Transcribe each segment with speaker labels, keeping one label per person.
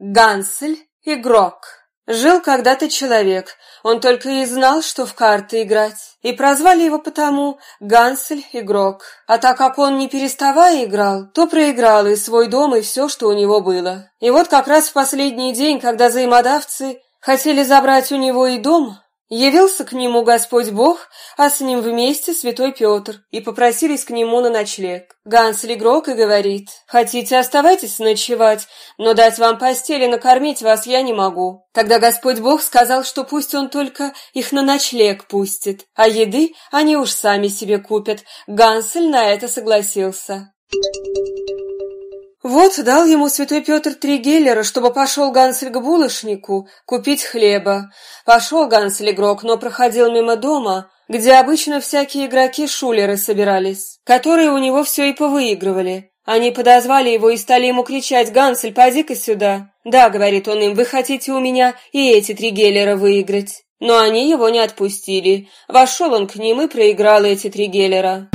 Speaker 1: Гансель – игрок. Жил когда-то человек, он только и знал, что в карты играть. И прозвали его потому Гансель – игрок. А так как он не переставая играл, то проиграл и свой дом, и все, что у него было. И вот как раз в последний день, когда взаимодавцы хотели забрать у него и дом, Явился к нему Господь Бог, а с ним вместе святой Петр, и попросились к нему на ночлег. Ганс легрок и говорит, «Хотите, оставайтесь ночевать, но дать вам постели накормить вас я не могу». Тогда Господь Бог сказал, что пусть он только их на ночлег пустит, а еды они уж сами себе купят. Гансель на это согласился. Вот дал ему святой Петр три геллера, чтобы пошел Гансель к булочнику купить хлеба. Пошел Гансель игрок, но проходил мимо дома, где обычно всякие игроки-шулеры собирались, которые у него все и повыигрывали. Они подозвали его и стали ему кричать «Гансель, поди-ка сюда!» «Да», — говорит он им, — «вы хотите у меня и эти три геллера выиграть?» Но они его не отпустили. Вошел он к ним и проиграл эти три геллера.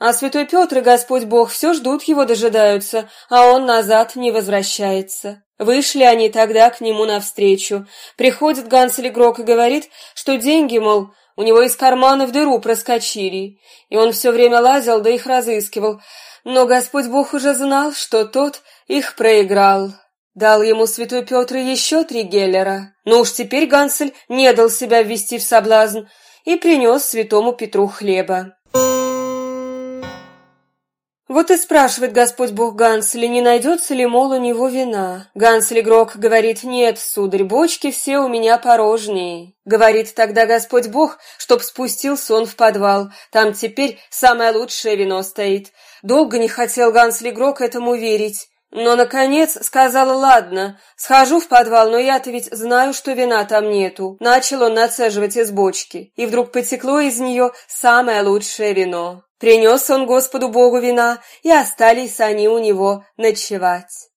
Speaker 1: А святой Петр и Господь Бог все ждут его, дожидаются, а он назад не возвращается. Вышли они тогда к нему навстречу. Приходит Гансель Грок и говорит, что деньги, мол, у него из кармана в дыру проскочили, и он все время лазил да их разыскивал. Но Господь Бог уже знал, что тот их проиграл. Дал ему святой Петр еще три геллера. Но уж теперь Гансель не дал себя ввести в соблазн и принес святому Петру хлеба. Вот и спрашивает Господь Бог Ганселя, не найдется ли, мол, у него вина. Гансель игрок говорит, нет, сударь, бочки все у меня порожние. Говорит тогда Господь Бог, чтоб спустился он в подвал, там теперь самое лучшее вино стоит. Долго не хотел Гансель игрок этому верить. Но, наконец, сказала, ладно, схожу в подвал, но я-то ведь знаю, что вина там нету. Начал он нацеживать из бочки, и вдруг потекло из нее самое лучшее вино. Принес он Господу Богу вина, и остались они у него ночевать.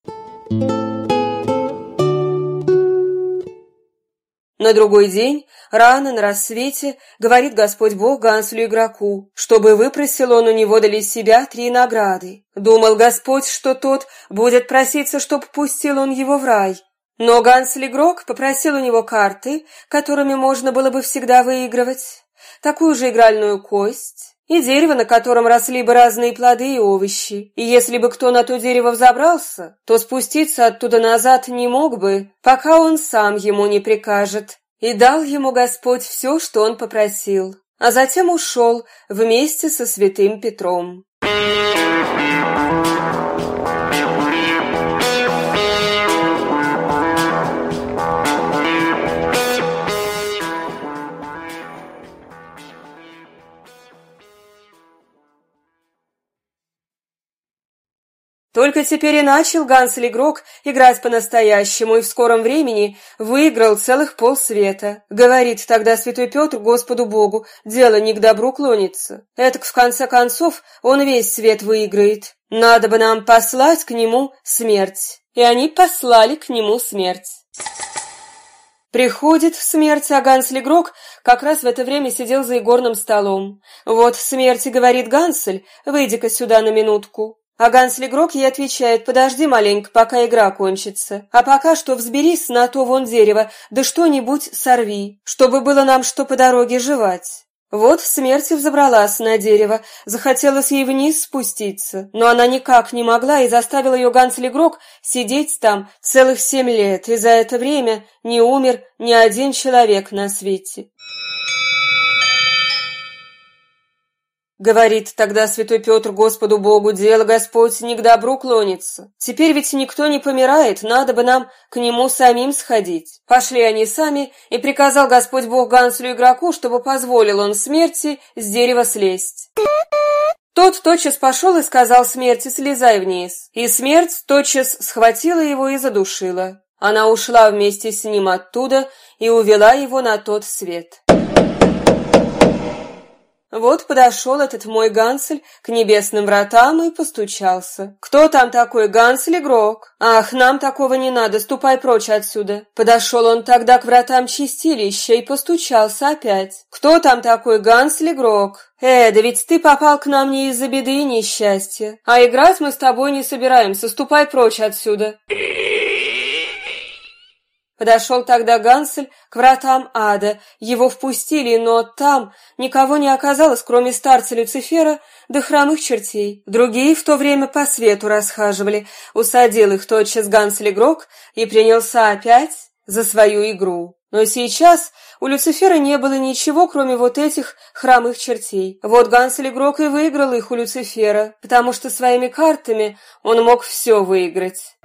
Speaker 1: На другой день, рано на рассвете, говорит Господь Бог Ганслю игроку, чтобы выпросил он у него для себя три награды. Думал Господь, что тот будет проситься, чтоб пустил он его в рай. Но Гансль игрок попросил у него карты, которыми можно было бы всегда выигрывать, такую же игральную кость, и дерево, на котором росли бы разные плоды и овощи. И если бы кто на то дерево взобрался, то спуститься оттуда назад не мог бы, пока он сам ему не прикажет. И дал ему Господь все, что он попросил, а затем ушел вместе со святым Петром. Только теперь и начал Гансель игрок играть по-настоящему и в скором времени выиграл целых полсвета. Говорит тогда святой Петр Господу Богу, дело не к добру клонится. Этак в конце концов он весь свет выиграет. Надо бы нам послать к нему смерть. И они послали к нему смерть. Приходит смерть, а Гансель игрок как раз в это время сидел за игорным столом. Вот смерти говорит Гансель, выйди-ка сюда на минутку. А Ганс игрок ей отвечает, подожди маленько, пока игра кончится. А пока что взберись на то вон дерево, да что-нибудь сорви, чтобы было нам что по дороге жевать. Вот смерть взобралась на дерево, захотелось ей вниз спуститься, но она никак не могла и заставил ее Гансель игрок сидеть там целых семь лет, и за это время не умер ни один человек на свете. Говорит тогда святой Петр Господу Богу, дело Господь не к добру клонится. Теперь ведь никто не помирает, надо бы нам к нему самим сходить. Пошли они сами, и приказал Господь Бог Ганслю игроку, чтобы позволил он смерти с дерева слезть. Тот тотчас пошел и сказал смерти, слезай вниз. И смерть тотчас схватила его и задушила. Она ушла вместе с ним оттуда и увела его на тот свет. Вот подошел этот мой Гансель к небесным вратам и постучался. «Кто там такой, Гансель игрок?» «Ах, нам такого не надо, ступай прочь отсюда!» Подошел он тогда к вратам чистилища и постучался опять. «Кто там такой, Гансель игрок?» «Э, да ведь ты попал к нам не из-за беды и несчастья, а играть мы с тобой не собираемся, ступай прочь отсюда!» Подошел тогда Гансель к вратам ада. Его впустили, но там никого не оказалось, кроме старца Люцифера да хромых чертей. Другие в то время по свету расхаживали. Усадил их тотчас Гансель игрок и принялся опять за свою игру. Но сейчас у Люцифера не было ничего, кроме вот этих хромых чертей. Вот Гансель игрок и выиграл их у Люцифера, потому что своими картами он мог все выиграть.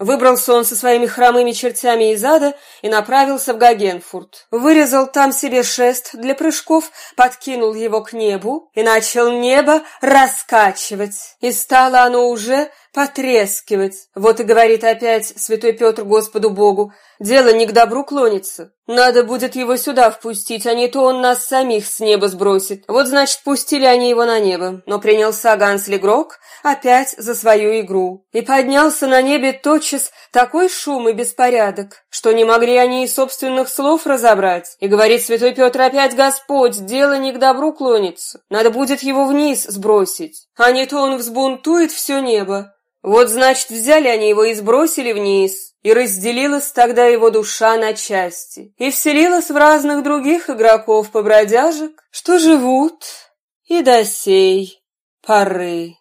Speaker 1: Выбрался он со своими хромыми чертями из ада и направился в Гагенфурт. Вырезал там себе шест для прыжков, подкинул его к небу и начал небо раскачивать. И стало оно уже потрескивать. Вот и говорит опять святой Петр Господу Богу, дело не к добру клонится. Надо будет его сюда впустить, а не то он нас самих с неба сбросит. Вот, значит, пустили они его на небо. Но принялся Ганс Легрок опять за свою игру. И поднялся на небе тотчас такой шум и беспорядок, что не могли они и собственных слов разобрать. И говорит святой Петр опять, Господь, дело не к добру клонится. Надо будет его вниз сбросить, а не то он взбунтует все небо. Вот, значит, взяли они его и сбросили вниз, и разделилась тогда его душа на части, и вселилась в разных других игроков-побродяжек, что живут и до сей поры.